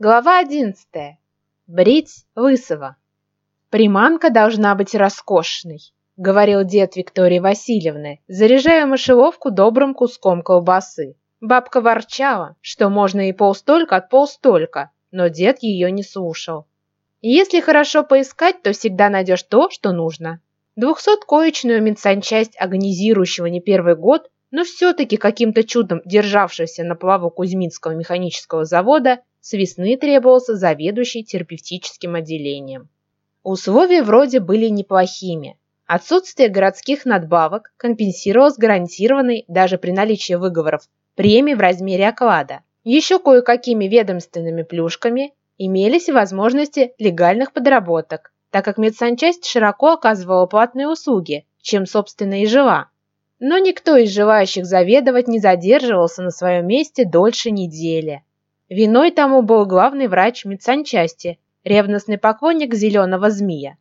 Глава 11. Брить Лысого. «Приманка должна быть роскошной», — говорил дед Виктории Васильевны, заряжая мышеловку добрым куском колбасы. Бабка ворчала, что можно и полстолько от полстолько, но дед ее не слушал. Если хорошо поискать, то всегда найдешь то, что нужно. Двухсоткоечную медсанчасть, агонизирующего не первый год, но все-таки каким-то чудом державшегося на плаву Кузьминского механического завода, с весны требовался заведующий терапевтическим отделением. Условия вроде были неплохими. Отсутствие городских надбавок компенсировалось гарантированной, даже при наличии выговоров, премией в размере оклада. Еще кое-какими ведомственными плюшками имелись возможности легальных подработок, так как медсанчасть широко оказывала платные услуги, чем, собственно, и жила. Но никто из желающих заведовать не задерживался на своем месте дольше недели. Виной тому был главный врач медсанчасти, ревностный поклонник зеленого змея.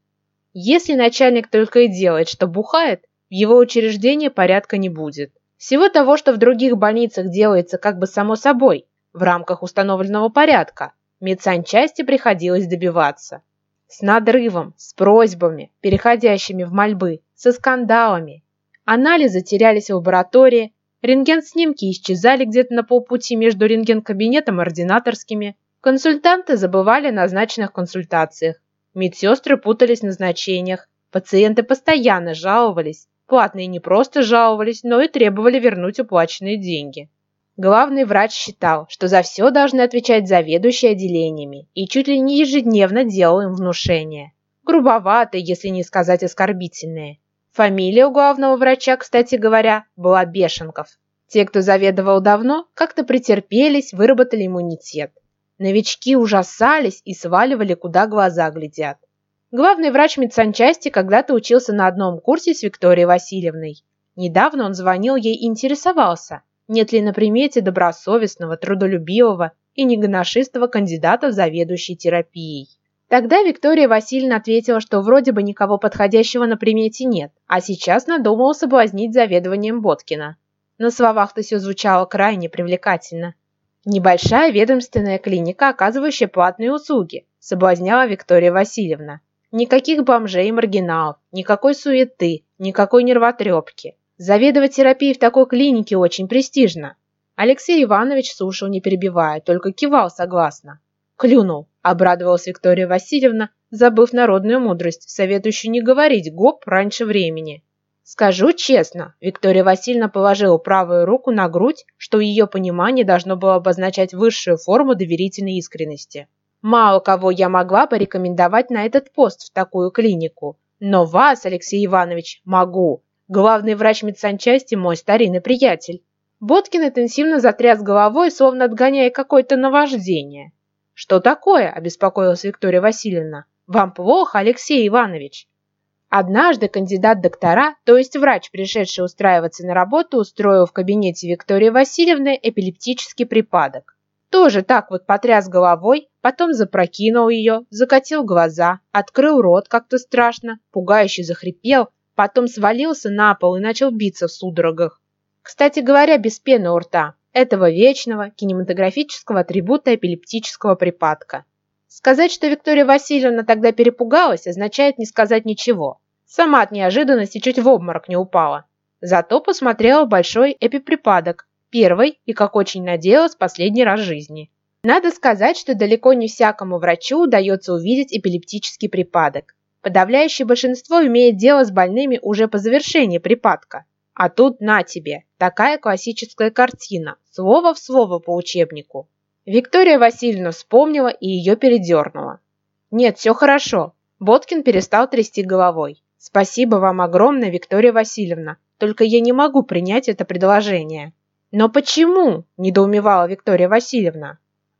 Если начальник только и делает, что бухает, в его учреждении порядка не будет. Всего того, что в других больницах делается как бы само собой, в рамках установленного порядка, медсанчасти приходилось добиваться. С надрывом, с просьбами, переходящими в мольбы, со скандалами. Анализы терялись в лаборатории, Рентген-снимки исчезали где-то на полпути между рентген-кабинетом и ординаторскими. Консультанты забывали о назначенных консультациях. Медсестры путались в назначениях. Пациенты постоянно жаловались. Платные не просто жаловались, но и требовали вернуть уплаченные деньги. Главный врач считал, что за все должны отвечать заведующие отделениями и чуть ли не ежедневно делал им внушения. Грубоватые, если не сказать оскорбительные. Фамилия у главного врача, кстати говоря, была Бешенков. Те, кто заведовал давно, как-то претерпелись, выработали иммунитет. Новички ужасались и сваливали, куда глаза глядят. Главный врач медсанчасти когда-то учился на одном курсе с Викторией Васильевной. Недавно он звонил ей и интересовался, нет ли на примете добросовестного, трудолюбивого и негоношистого кандидата в заведующей терапией. Тогда Виктория Васильевна ответила, что вроде бы никого подходящего на примете нет, а сейчас надумала соблазнить заведованием Боткина. На словах-то все звучало крайне привлекательно. Небольшая ведомственная клиника, оказывающая платные услуги, соблазняла Виктория Васильевна. Никаких бомжей и маргиналов, никакой суеты, никакой нервотрепки. Заведовать терапией в такой клинике очень престижно. Алексей Иванович слушал, не перебивая, только кивал согласно. Клюнул, обрадовалась Виктория Васильевна, забыв народную мудрость, советующую не говорить гоп раньше времени. Скажу честно, Виктория Васильевна положила правую руку на грудь, что ее понимание должно было обозначать высшую форму доверительной искренности. Мало кого я могла порекомендовать на этот пост в такую клинику, но вас, Алексей Иванович, могу. Главный врач медсанчасти мой старинный приятель. Боткин интенсивно затряс головой, словно отгоняя какое-то наваждение. «Что такое?» – обеспокоилась Виктория Васильевна. «Вам плохо, Алексей Иванович?» Однажды кандидат доктора, то есть врач, пришедший устраиваться на работу, устроил в кабинете Виктории Васильевны эпилептический припадок. Тоже так вот потряс головой, потом запрокинул ее, закатил глаза, открыл рот как-то страшно, пугающе захрипел, потом свалился на пол и начал биться в судорогах. Кстати говоря, без пены у рта, этого вечного кинематографического атрибута эпилептического припадка. Сказать, что Виктория Васильевна тогда перепугалась, означает не сказать ничего. Сама от неожиданности чуть в обморок не упала. Зато посмотрела большой эпиприпадок, первый и, как очень надеялась, последний раз жизни. Надо сказать, что далеко не всякому врачу удается увидеть эпилептический припадок. Подавляющее большинство имеет дело с больными уже по завершении припадка. А тут на тебе, такая классическая картина, слово в слово по учебнику. Виктория Васильевна вспомнила и ее передернула. Нет, все хорошо. Боткин перестал трясти головой. Спасибо вам огромное, Виктория Васильевна. Только я не могу принять это предложение. Но почему? Недоумевала Виктория Васильевна.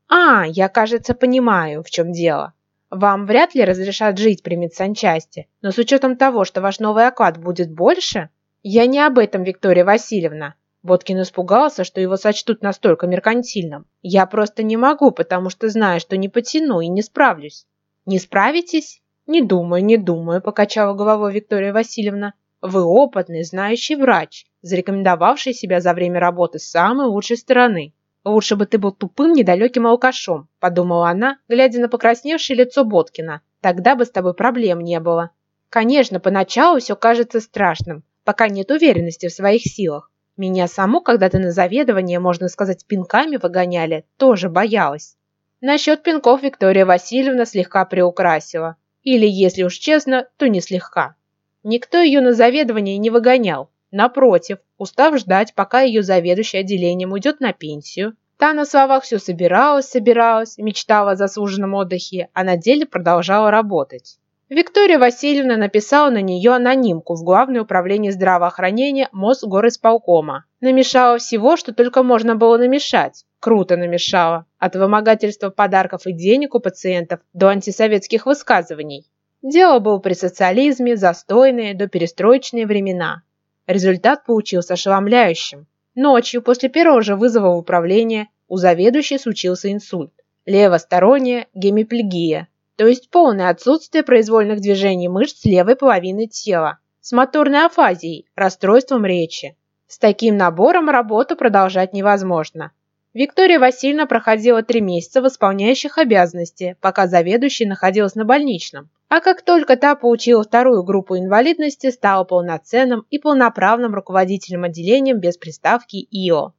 А, я, кажется, понимаю, в чем дело. Вам вряд ли разрешат жить при медсанчасти, но с учетом того, что ваш новый оклад будет больше... Я не об этом, Виктория Васильевна. Боткин испугался, что его сочтут настолько меркантильным. Я просто не могу, потому что знаю, что не потяну и не справлюсь. Не справитесь? «Не думаю, не думаю», – покачала головой Виктория Васильевна. «Вы опытный, знающий врач, зарекомендовавший себя за время работы с самой лучшей стороны. Лучше бы ты был тупым, недалеким алкашом», – подумала она, глядя на покрасневшее лицо Боткина. «Тогда бы с тобой проблем не было». Конечно, поначалу все кажется страшным, пока нет уверенности в своих силах. Меня саму когда-то на заведование, можно сказать, пинками выгоняли, тоже боялась. Насчет пинков Виктория Васильевна слегка приукрасила. Или, если уж честно, то не слегка. Никто ее на заведование не выгонял. Напротив, устав ждать, пока ее заведующий отделением уйдет на пенсию, та на словах все собиралась, собиралась, мечтала о заслуженном отдыхе, а на деле продолжала работать. Виктория Васильевна написала на нее анонимку в Главное управление здравоохранения Мосгорисполкома. Намешала всего, что только можно было намешать. Круто намешала. От вымогательства подарков и денег у пациентов до антисоветских высказываний. Дело было при социализме, застойные, до перестроечные времена. Результат получился ошеломляющим. Ночью, после первого же вызова в управление, у заведующей случился инсульт. Левосторонняя гемиплегия, то есть полное отсутствие произвольных движений мышц левой половины тела, с моторной афазией, расстройством речи. С таким набором работу продолжать невозможно. Виктория Васильевна проходила три месяца в исполняющих обязанности, пока заведующий находилась на больничном. А как только та получила вторую группу инвалидности, стала полноценным и полноправным руководителем отделением без приставки ИО.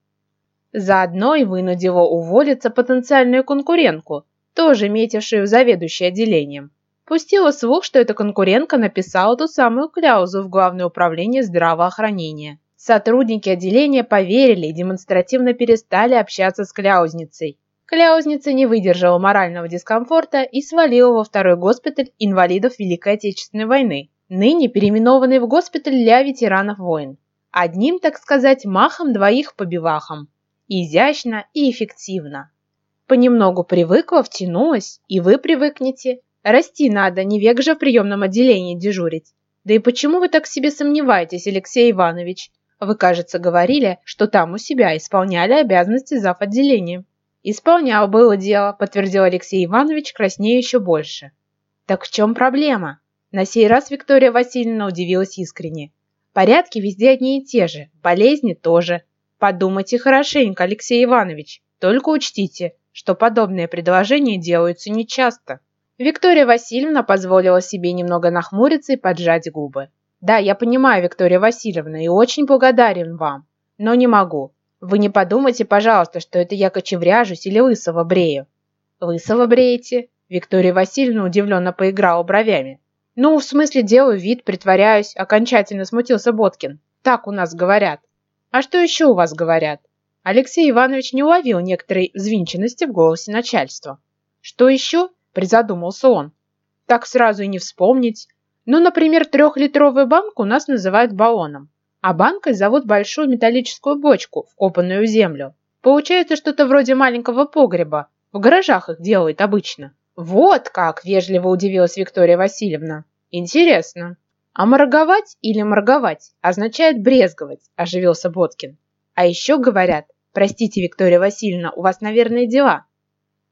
Заодно и вынудила уволиться потенциальную конкурентку, тоже метившую заведующей отделением. Пустила слух, что эта конкурентка написала ту самую кляузу в Главное управление здравоохранения. Сотрудники отделения поверили и демонстративно перестали общаться с кляузницей. Кляузница не выдержала морального дискомфорта и свалила во второй госпиталь инвалидов Великой Отечественной войны, ныне переименованный в госпиталь для ветеранов войн. Одним, так сказать, махом двоих побивахом. Изящно и эффективно. Понемногу привыкла, втянулась, и вы привыкнете. Расти надо, не век же в приемном отделении дежурить. Да и почему вы так себе сомневаетесь, Алексей Иванович? Вы, кажется, говорили, что там у себя исполняли обязанности зав. отделением. Исполнял, было дело, подтвердил Алексей Иванович, краснея еще больше. Так в чем проблема? На сей раз Виктория Васильевна удивилась искренне. Порядки везде одни и те же, болезни тоже. Подумайте хорошенько, Алексей Иванович. Только учтите, что подобные предложения делаются нечасто. Виктория Васильевна позволила себе немного нахмуриться и поджать губы. «Да, я понимаю, Виктория Васильевна, и очень благодарен вам, но не могу. Вы не подумайте, пожалуйста, что это я кочевряжусь или лысого брею». «Лысого бреете?» Виктория Васильевна удивленно поиграла бровями. «Ну, в смысле, делаю вид, притворяюсь», окончательно смутился Боткин. «Так у нас говорят». «А что еще у вас говорят?» Алексей Иванович не уловил некоторой взвинченности в голосе начальства. «Что еще?» – призадумался он. «Так сразу и не вспомнить. Ну, например, трехлитровую банку у нас называют баллоном, а банкой зовут большую металлическую бочку, вкопанную в землю. Получается что-то вроде маленького погреба. В гаражах их делают обычно». «Вот как!» – вежливо удивилась Виктория Васильевна. «Интересно. А морговать или морговать означает брезговать», – оживился Боткин. «А еще говорят, Простите, Виктория Васильевна, у вас, наверное, дела.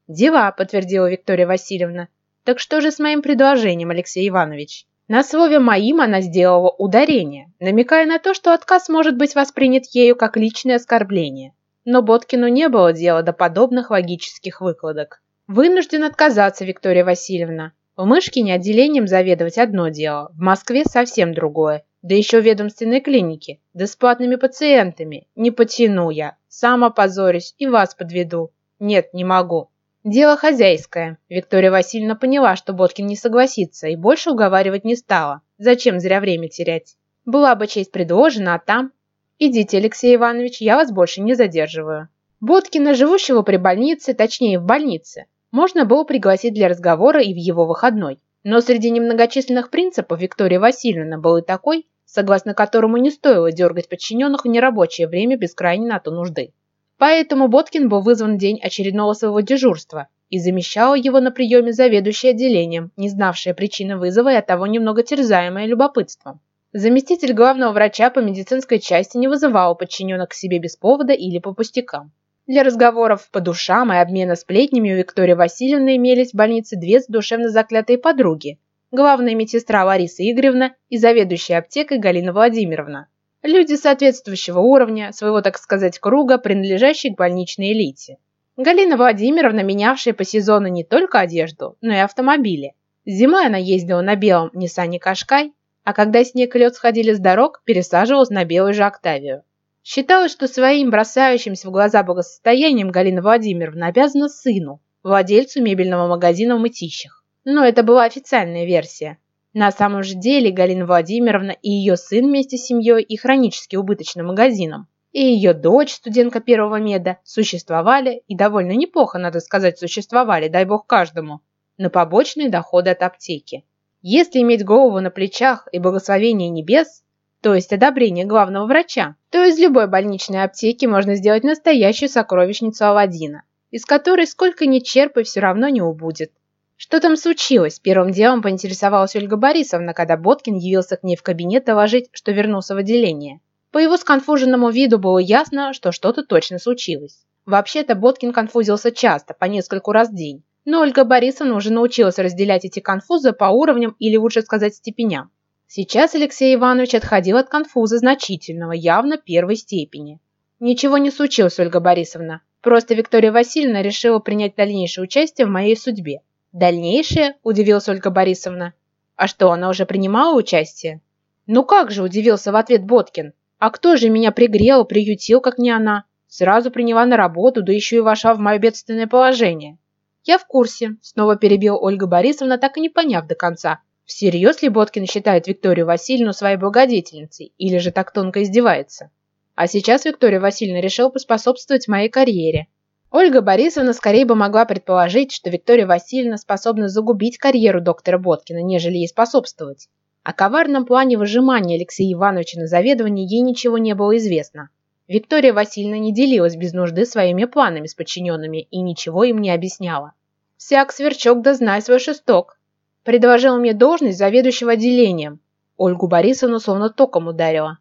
Дела, подтвердила Виктория Васильевна. Так что же с моим предложением, Алексей Иванович? На слове «моим» она сделала ударение, намекая на то, что отказ может быть воспринят ею как личное оскорбление. Но Боткину не было дела до подобных логических выкладок. Вынужден отказаться, Виктория Васильевна. В Мышкине отделением заведовать одно дело, в Москве совсем другое. Да еще ведомственной клинике, да с платными пациентами. Не потяну я. Сам опозорюсь и вас подведу. Нет, не могу. Дело хозяйское. Виктория Васильевна поняла, что Боткин не согласится и больше уговаривать не стала. Зачем зря время терять? Была бы честь предложена, а там... Идите, Алексей Иванович, я вас больше не задерживаю. Боткина, живущего при больнице, точнее в больнице, можно было пригласить для разговора и в его выходной. Но среди немногочисленных принципов Виктория Васильевна был и такой, согласно которому не стоило дергать подчиненных в нерабочее время без крайней на то нужды. Поэтому Боткин был вызван в день очередного своего дежурства и замещала его на приеме заведующей отделением, не знавшая причины вызова и оттого немного терзаемая любопытством. Заместитель главного врача по медицинской части не вызывал подчиненных к себе без повода или по пустякам. Для разговоров по душам и обмена сплетнями у Виктории Васильевны имелись в больнице две душевно заклятые подруги, главная медсестра Лариса Игоревна и заведующая аптекой Галина Владимировна. Люди соответствующего уровня, своего, так сказать, круга, принадлежащие к больничной элите. Галина Владимировна, менявшая по сезону не только одежду, но и автомобили. Зимой она ездила на белом Ниссане Кашкай, а когда снег и лед сходили с дорог, пересаживалась на белую же Октавию. Считалось, что своим бросающимся в глаза благосостоянием Галина Владимировна обязана сыну, владельцу мебельного магазина в Мытищах. Но это была официальная версия. На самом же деле Галина Владимировна и ее сын вместе с семьей и хронически убыточным магазином, и ее дочь, студентка первого меда, существовали, и довольно неплохо, надо сказать, существовали, дай бог каждому, на побочные доходы от аптеки. Если иметь голову на плечах и благословение небес, то есть одобрение главного врача, то из любой больничной аптеки можно сделать настоящую сокровищницу Аладдина, из которой сколько ни черпай все равно не убудет. Что там случилось? Первым делом поинтересовалась Ольга Борисовна, когда Боткин явился к ней в кабинет доложить, что вернулся в отделение. По его сконфуженному виду было ясно, что что-то точно случилось. Вообще-то Боткин конфузился часто, по нескольку раз в день. Но Ольга Борисовна уже научилась разделять эти конфузы по уровням или лучше сказать степеням. Сейчас Алексей Иванович отходил от конфуза значительного, явно первой степени. Ничего не случилось, Ольга Борисовна. Просто Виктория Васильевна решила принять дальнейшее участие в моей судьбе. Дальнейшее? Удивилась Ольга Борисовна. А что, она уже принимала участие? Ну как же, удивился в ответ Боткин. А кто же меня пригрел, приютил, как не она? Сразу приняла на работу, да еще и вошла в мое бедственное положение. «Я в курсе», – снова перебил Ольга Борисовна, так и не поняв до конца. Всерьез ли Боткин считает Викторию Васильевну своей благодетельницей, или же так тонко издевается? А сейчас Виктория Васильевна решила поспособствовать моей карьере. Ольга Борисовна скорее бы могла предположить, что Виктория Васильевна способна загубить карьеру доктора Боткина, нежели ей способствовать. О коварном плане выжимания Алексея Ивановича на заведование ей ничего не было известно. Виктория Васильевна не делилась без нужды своими планами с подчиненными и ничего им не объясняла. «Всяк сверчок да знай свой шесток», предложил мне должность заведующего отделением. Ольгу Борисовну словно током ударила.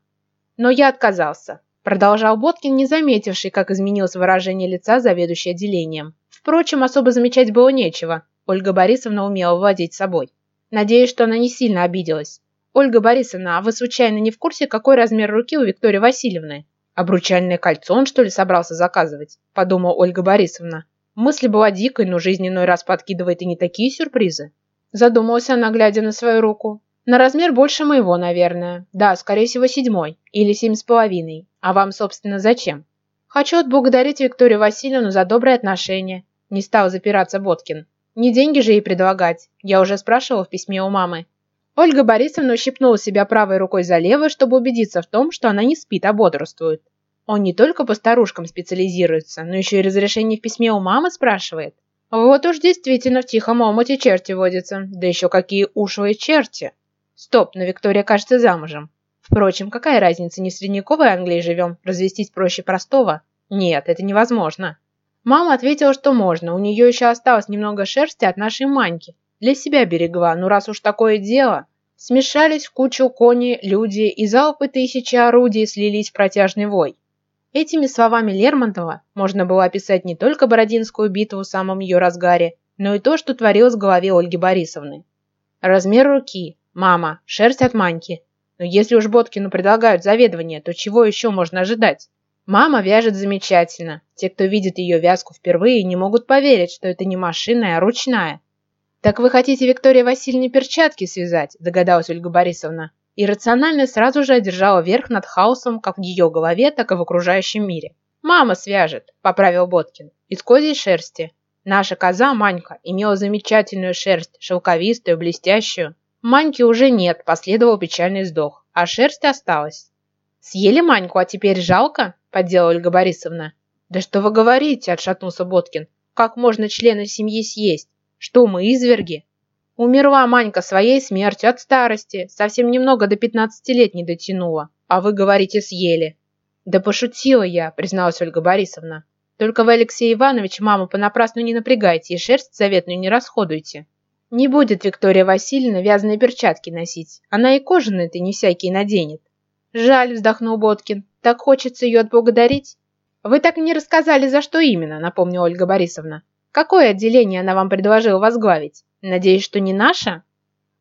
Но я отказался. Продолжал Боткин, не заметивший, как изменилось выражение лица заведующей отделением. Впрочем, особо замечать было нечего. Ольга Борисовна умела владеть собой. Надеюсь, что она не сильно обиделась. «Ольга Борисовна, а вы случайно не в курсе, какой размер руки у Виктории Васильевны?» «Обручальное кольцо он, что ли, собрался заказывать?» – подумала Ольга Борисовна. Мысль была дикой, но жизнь иной раз подкидывает и не такие сюрпризы. Задумалась она, глядя на свою руку. На размер больше моего, наверное. Да, скорее всего, седьмой. Или семь с половиной. А вам, собственно, зачем? Хочу отблагодарить Викторию Васильевну за добрые отношения. Не стал запираться Боткин. Не деньги же ей предлагать. Я уже спрашивала в письме у мамы. Ольга Борисовна ущипнула себя правой рукой за левой, чтобы убедиться в том, что она не спит, а бодрствует. Он не только по старушкам специализируется, но еще и разрешение в письме у мамы спрашивает. Вот уж действительно в тихом омуте черти водятся, да еще какие ушлые черти. Стоп, но Виктория кажется замужем. Впрочем, какая разница, не в средневековой Англии живем, развестись проще простого? Нет, это невозможно. Мама ответила, что можно, у нее еще осталось немного шерсти от нашей маньки. Для себя берегла, ну раз уж такое дело. Смешались в кучу кони, люди, и залпы тысячи орудий слились в протяжный вой. Этими словами Лермонтова можно было описать не только Бородинскую битву в самом ее разгаре, но и то, что творилось в голове Ольги Борисовны. Размер руки, мама, шерсть от маньки. Но если уж Боткину предлагают заведование, то чего еще можно ожидать? Мама вяжет замечательно. Те, кто видит ее вязку впервые, не могут поверить, что это не машинная, а ручная. «Так вы хотите Виктории Васильевне перчатки связать?» – догадалась Ольга Борисовна. Иррациональность сразу же одержала верх над хаосом как в ее голове, так и в окружающем мире. «Мама свяжет», – поправил Боткин, – «из козьей шерсти. Наша коза, Манька, имела замечательную шерсть, шелковистую, блестящую. Маньки уже нет, последовал печальный вздох, а шерсть осталась». «Съели Маньку, а теперь жалко?» – поддела Ольга Борисовна. «Да что вы говорите?» – отшатнулся Боткин. «Как можно члена семьи съесть? Что мы, изверги? Умерла Манька своей смертью от старости, совсем немного до 15 лет не дотянула, а вы говорите съели. Да пошутила я, призналась Ольга Борисовна. Только вы, Алексей Иванович, маму понапрасну не напрягайте и шерсть заветную не расходуйте. Не будет Виктория Васильевна вязаные перчатки носить. Она и кожаные-то не всякие наденет. Жаль, вздохнул Боткин. Так хочется ее отблагодарить. Вы так и не рассказали, за что именно, напомнила Ольга Борисовна. Какое отделение она вам предложила возглавить? Надеюсь, что не наша?»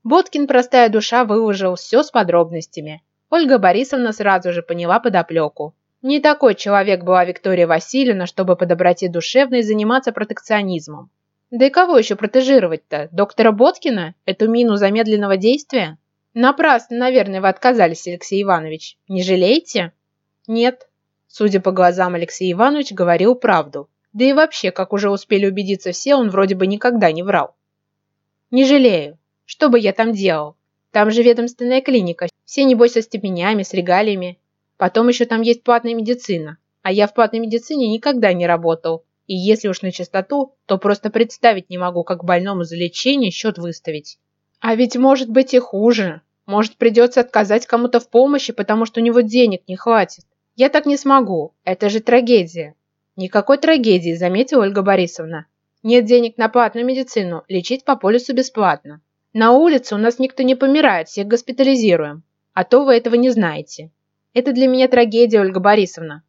Боткин, простая душа, выложил все с подробностями. Ольга Борисовна сразу же поняла подоплеку. Не такой человек была Виктория Васильевна, чтобы по доброте душевной заниматься протекционизмом. Да и кого еще протежировать-то? Доктора Боткина? Эту мину замедленного действия? Напрасно, наверное, вы отказались, Алексей Иванович. Не жалеете? Нет. Судя по глазам, Алексей Иванович говорил правду. Да и вообще, как уже успели убедиться все, он вроде бы никогда не врал. Не жалею. Что бы я там делал? Там же ведомственная клиника. Все, небось, со степенями, с регалиями. Потом еще там есть платная медицина. А я в платной медицине никогда не работал. И если уж на чистоту, то просто представить не могу, как больному за лечение счет выставить. А ведь может быть и хуже. Может придется отказать кому-то в помощи, потому что у него денег не хватит. Я так не смогу. Это же трагедия. Никакой трагедии, заметила Ольга Борисовна. Нет денег на платную медицину, лечить по полису бесплатно. На улице у нас никто не помирает, всех госпитализируем. А то вы этого не знаете. Это для меня трагедия, Ольга Борисовна.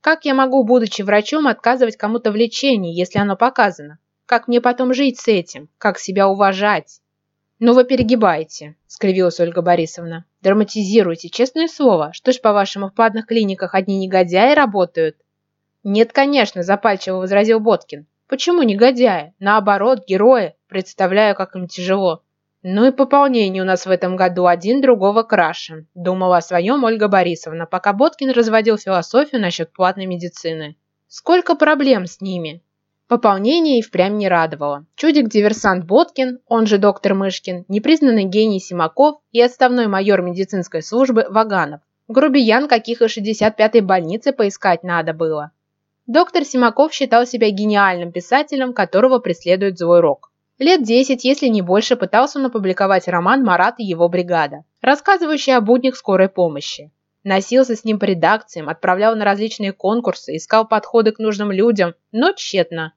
Как я могу, будучи врачом, отказывать кому-то в лечении, если оно показано? Как мне потом жить с этим? Как себя уважать? Ну вы перегибаете, скривилась Ольга Борисовна. Драматизируете, честное слово. Что ж, по-вашему, в платных клиниках одни негодяи работают? Нет, конечно, запальчиво возразил Боткин. Почему негодяи? Наоборот, герои. Представляю, как им тяжело. Ну и пополнение у нас в этом году один другого краше, думала о своем Ольга Борисовна, пока Боткин разводил философию насчет платной медицины. Сколько проблем с ними. Пополнение и впрямь не радовало. Чудик-диверсант Боткин, он же доктор Мышкин, непризнанный гений Симаков и отставной майор медицинской службы Ваганов. Грубиян, каких и 65-й больнице поискать надо было. Доктор Симаков считал себя гениальным писателем, которого преследует злой рок. Лет десять, если не больше, пытался он опубликовать роман «Марат и его бригада», рассказывающий о буднях скорой помощи. Носился с ним по редакциям, отправлял на различные конкурсы, искал подходы к нужным людям, но тщетно.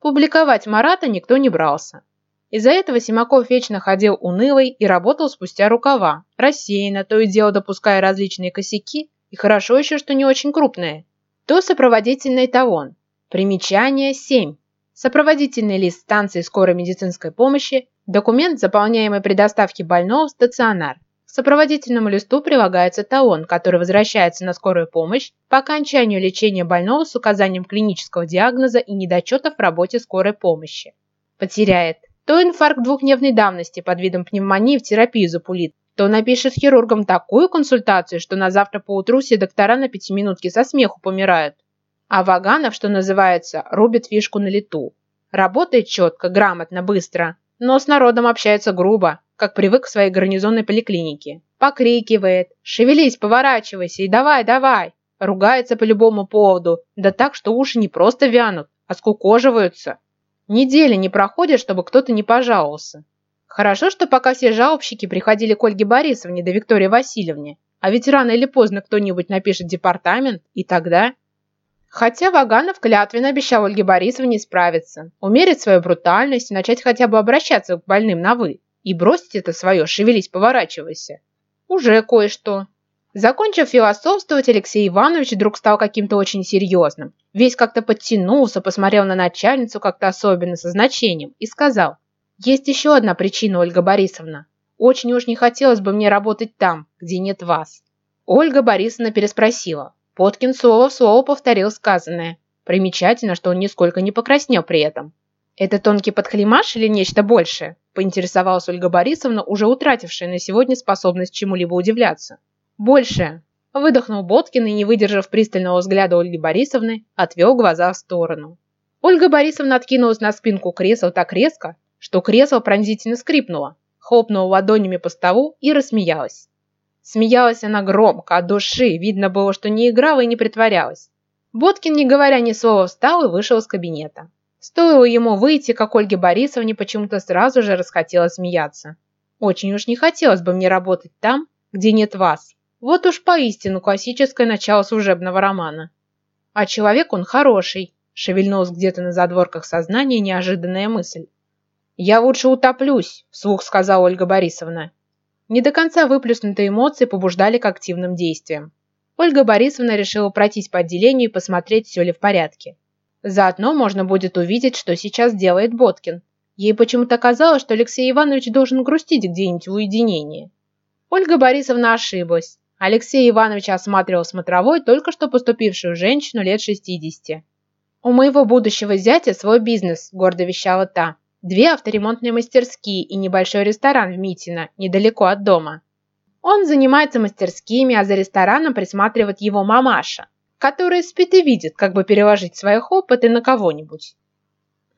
Публиковать Марата никто не брался. Из-за этого Симаков вечно ходил унылый и работал спустя рукава, рассеянно, то и дело допуская различные косяки, и хорошо еще, что не очень крупные. То сопроводительный талон. Примечание 7. Сопроводительный лист станции скорой медицинской помощи, документ, заполняемый при доставке больного в стационар. К сопроводительному листу прилагается талон, который возвращается на скорую помощь по окончанию лечения больного с указанием клинического диагноза и недочетов в работе скорой помощи. Потеряет. То инфаркт двухдневной давности под видом пневмонии в терапию запулит, то напишет хирургам такую консультацию, что на завтра поутру все доктора на пятиминутке со смеху помирают. А Ваганов, что называется, рубит фишку на лету. Работает четко, грамотно, быстро, но с народом общается грубо, как привык к своей гарнизонной поликлинике. Покрикивает «Шевелись, поворачивайся и давай, давай!» Ругается по любому поводу, да так, что уши не просто вянут, а скукоживаются. Недели не проходит, чтобы кто-то не пожаловался. Хорошо, что пока все жалобщики приходили к Ольге Борисовне да Виктории Васильевне, а ведь рано или поздно кто-нибудь напишет департамент, и тогда... Хотя Ваганов клятвенно обещал Ольге Борисовне справиться, умерить свою брутальность и начать хотя бы обращаться к больным на «вы». И бросить это свое «шевелись, поворачивайся». Уже кое-что. Закончив философствовать, Алексей Иванович вдруг стал каким-то очень серьезным. Весь как-то подтянулся, посмотрел на начальницу как-то особенно со значением и сказал, «Есть еще одна причина, Ольга Борисовна. Очень уж не хотелось бы мне работать там, где нет вас». Ольга Борисовна переспросила, Поткин слово в слово повторил сказанное. Примечательно, что он нисколько не покраснел при этом. «Это тонкий подхлимаш или нечто большее?» – поинтересовалась Ольга Борисовна, уже утратившая на сегодня способность чему-либо удивляться. «Большее!» – выдохнул Боткин и, не выдержав пристального взгляда Ольги Борисовны, отвел глаза в сторону. Ольга Борисовна откинулась на спинку кресла так резко, что кресло пронзительно скрипнуло, хлопнула ладонями по столу и рассмеялась. Смеялась она громко, от души, видно было, что не играла и не притворялась. Боткин, не говоря ни слова, встал и вышел из кабинета. Стоило ему выйти, как Ольге Борисовне почему-то сразу же расхотелось смеяться. Очень уж не хотелось бы мне работать там, где нет вас. Вот уж поистину классическое начало служебного романа. А человек он хороший, шевельнулась где-то на задворках сознания неожиданная мысль. «Я лучше утоплюсь», – вслух сказала Ольга Борисовна. Не до конца выплюснутые эмоции побуждали к активным действиям. Ольга Борисовна решила пройтись по отделению и посмотреть, все ли в порядке. Заодно можно будет увидеть, что сейчас делает Боткин. Ей почему-то казалось, что Алексей Иванович должен грустить где-нибудь в уединении. Ольга Борисовна ошиблась. Алексей Иванович осматривал смотровой только что поступившую женщину лет 60. «У моего будущего зятя свой бизнес», – гордо вещала та. «Две авторемонтные мастерские и небольшой ресторан в Митино, недалеко от дома. Он занимается мастерскими, а за рестораном присматривает его мамаша, которая спит и видит, как бы переложить свои хлопоты на кого-нибудь.